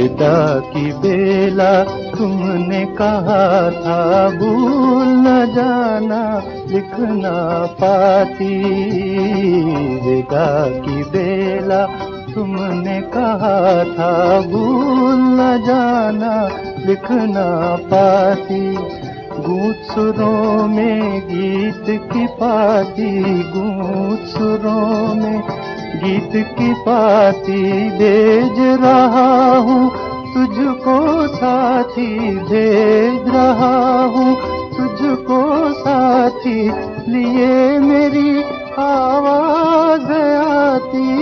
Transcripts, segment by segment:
विदा की बेला, तुमने कहा था, भूल न जाना, लिखना पाती। विदा की बेला, तुमने कहा था, भूल न जाना, लिखना पाती। गूंज सुरों में गीत की पाती, गूंज सुरों में गीत की पाती भेज रहा हूँ। तुझको साथी भेज रहा हूँ। तुझको साथी लिए मेरी आवाज़ आती।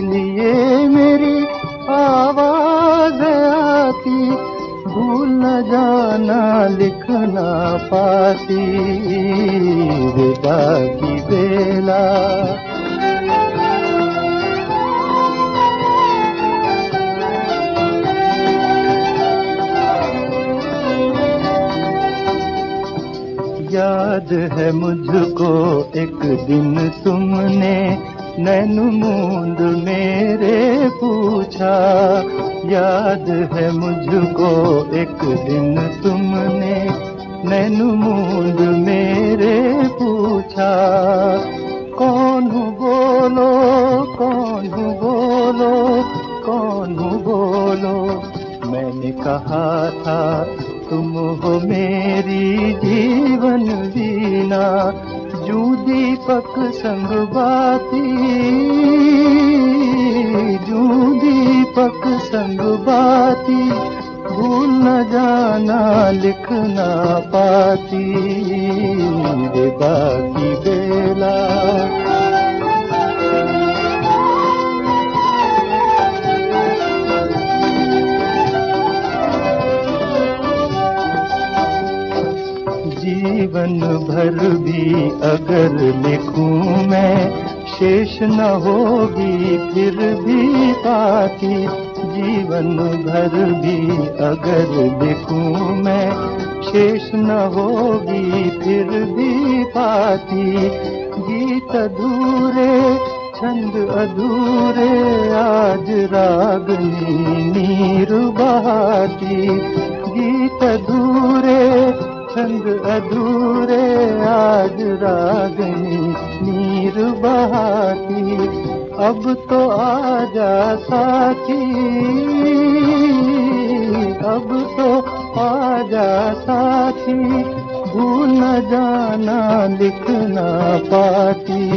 लिए मेरी आवाज़ आती। भूल जाना लिखना पाती। की बेला। याद है मुझको एक दिन तुमने नैन मूंद मेरे पूछा, याद है मुझको एक दिन तुमने। नैन मूंद मेरे पूछा, कौन बोलो कौन बोलो कौन बोलो। मैंने कहा था, तुम हो मेरी जीवन जू दीपक संग बाती जू दीपक संग बाती भूल न जाना लिखना पाती विदा की जीवन भर भी अगर लिखूं मैं, शेष न होगी फिर भी पाती जीवन भर भी अगर लिखूं मैं, शेष न होगी फिर भी पाती गीत अधूरे, छंद अधूरे, आज रागनी नीर बहाती गीत अधूरे छंद अधूरे आज रागनी नीर बहाती, अब तो आजा साथी। अब तो आजा साथी, भूल न जाना लिखना पाती।